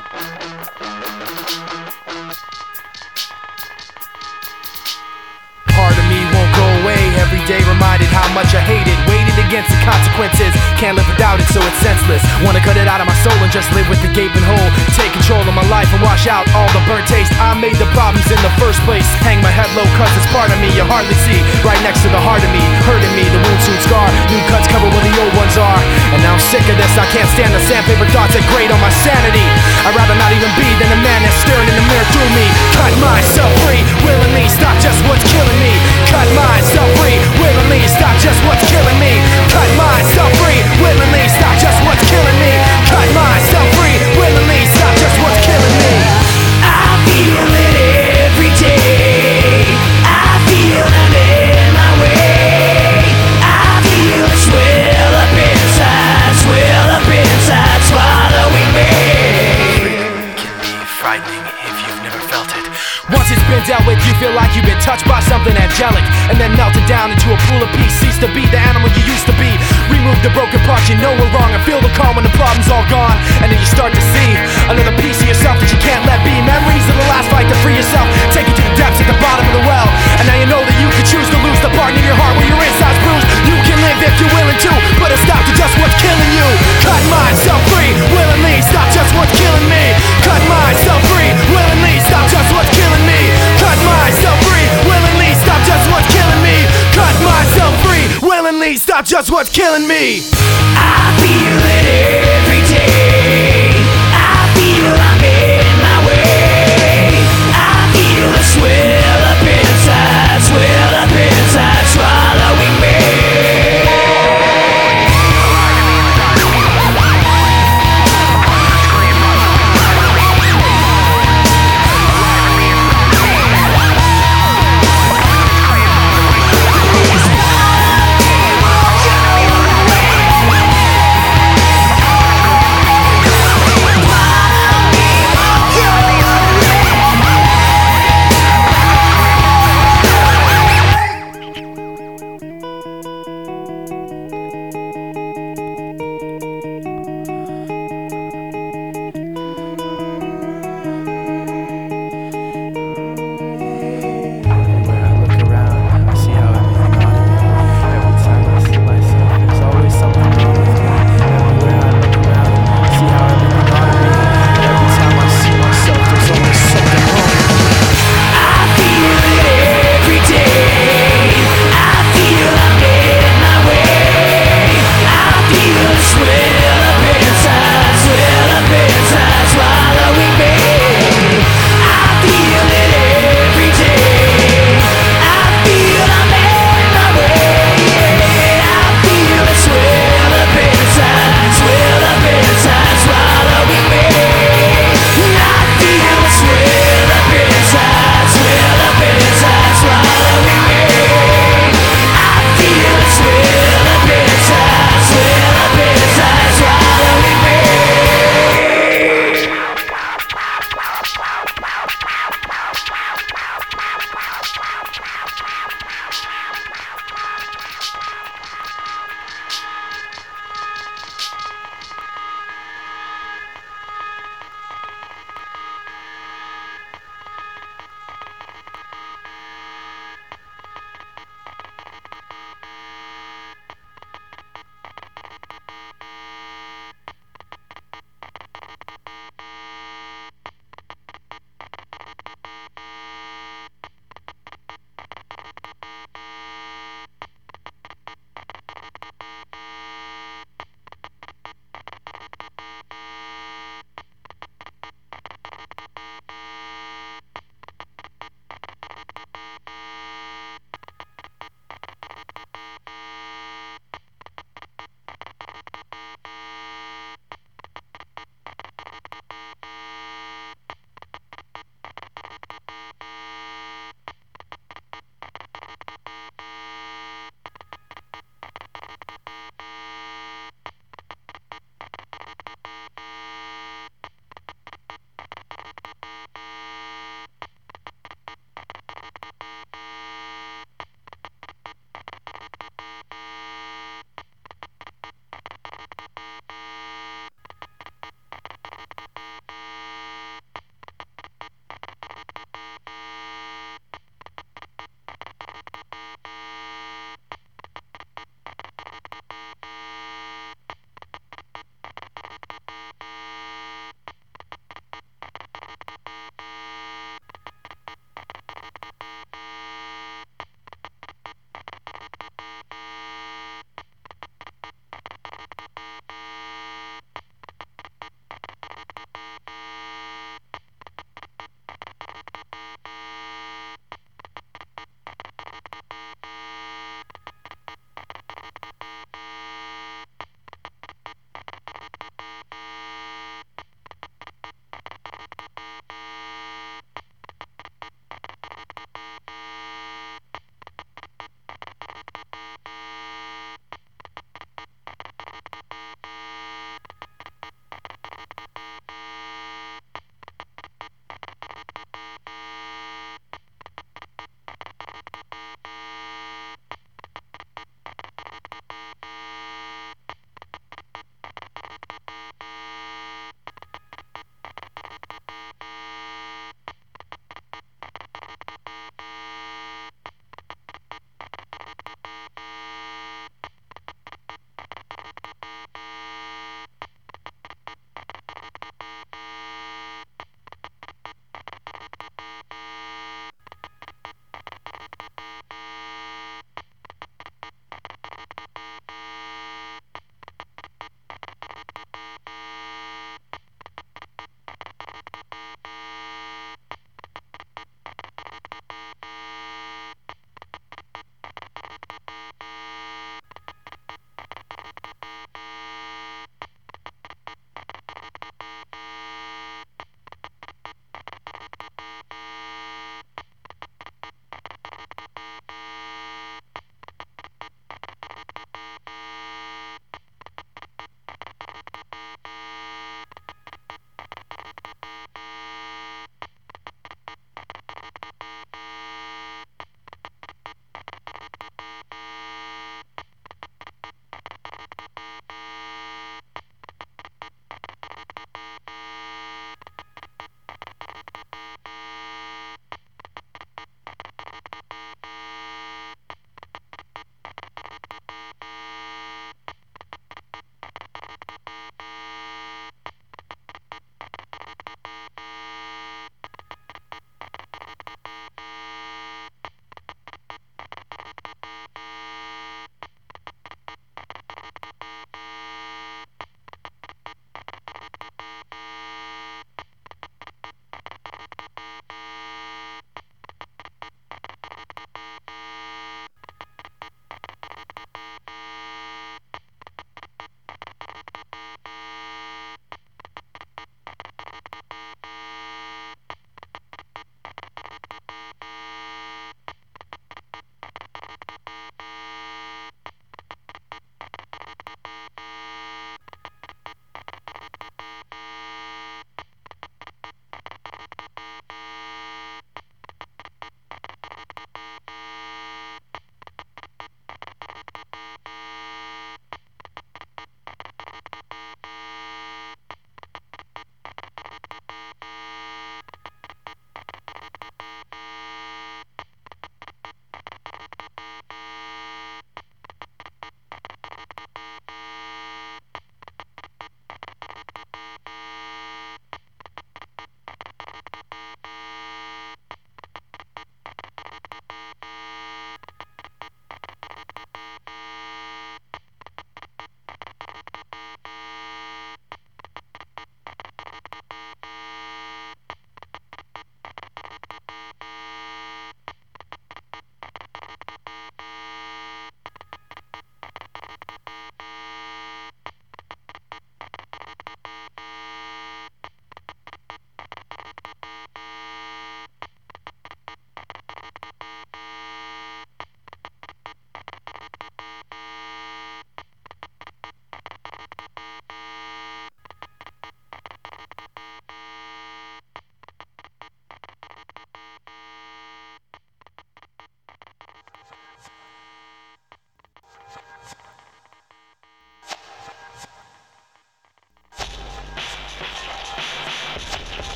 Away every day, reminded how much I hate it. Waited against the consequences, can't live without it, so it's senseless. Wanna cut it out of my soul and just live with the gaping hole. Take control of my life and wash out all the burnt taste. I made the problems in the first place. Hang my head low, cause it's part of me you hardly see. Right next to the heart of me, hurting me, the wound soon scar. New cuts cover where the old ones are. And now I'm sick of this, I can't stand the sandpaper thoughts that grate on my sanity. I'd rather not even be than a man that's staring in the mirror through me. Cut myself free, willingly, stop just what's killing me. Cut myself free, willingly, stop just what's killing me. Cut myself you feel like you've been touched by something angelic, and then melted down into a pool of peace. Cease to be the animal you used to be. Remove the broken parts you know were wrong, and feel the calm when the problem's all gone. And then you start to see another piece of yourself that you can't let be. Memories of the last fight to free yourself, take you to the depths at the bottom of the well. And now you know that you can choose to lose the part in your heart where your inside's bruised. You can live if you're willing to, put a stop to just what's killing you. Cut myself free, just what's killing me. I feel it